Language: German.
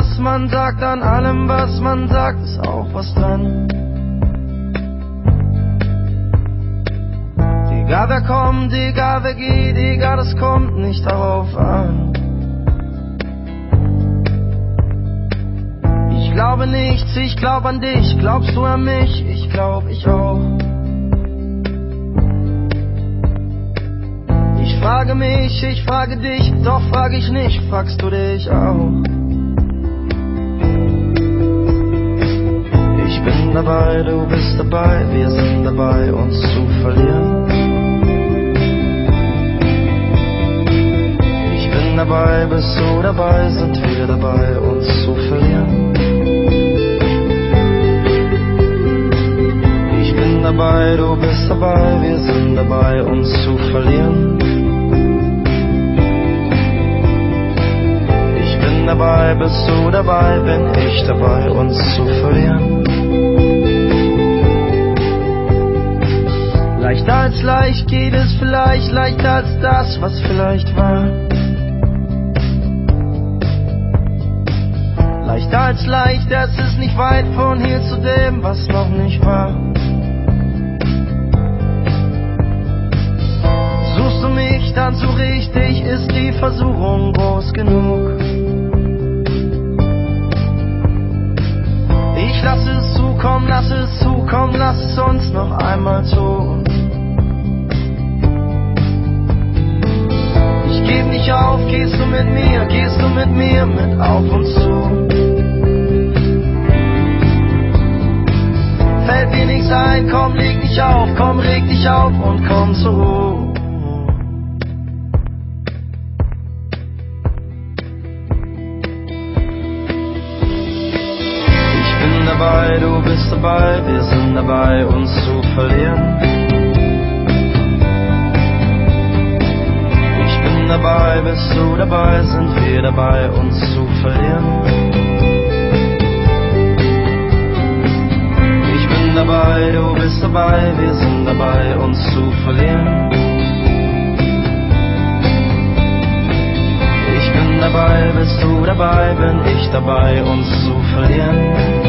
was man sagt, an allem, was man sagt, ist auch was dran. Egal wer kommt, egal wer geht, egal, es kommt nicht darauf an. Ich glaube nichts, ich glaub an dich, glaubst du an mich? Ich glaub, ich auch. Ich frage mich, ich frage dich, doch frage ich nicht, fragst du dich auch? Du bist dabei, wir sind dabei, uns zu verlieren. Ich bin dabei, bist du dabei, sind wir dabei, uns zu verlieren. Ich bin dabei, du bist dabei, wir sind dabei, uns zu verlieren. Ich bin dabei, bist du dabei, bin ich dabei, uns zu verlieren. Als leicht geht es vielleicht, leichter als das, was vielleicht war. Leichter als leicht, es ist nicht weit von hier zu dem, was noch nicht war. Suchst du mich, dann ich dich, ist die Versuchung groß genug. Ich lass es zukommen, lass es zukommen, lass es uns noch einmal tun. Auf, gehst du mit mir, gehst du mit mir mit auf und zu. Fällt dir nichts ein, komm, leg dich auf, komm, reg dich auf und komm zur Ruhe. Ich bin dabei, du bist dabei, wir sind dabei, uns zu verlieren. Du dabei, sind wir dabei, uns zu verlieren. Ich bin dabei, du bist dabei, wir sind dabei, uns zu verlieren. Ich bin dabei, bist du dabei, bin ich dabei, uns zu verlieren.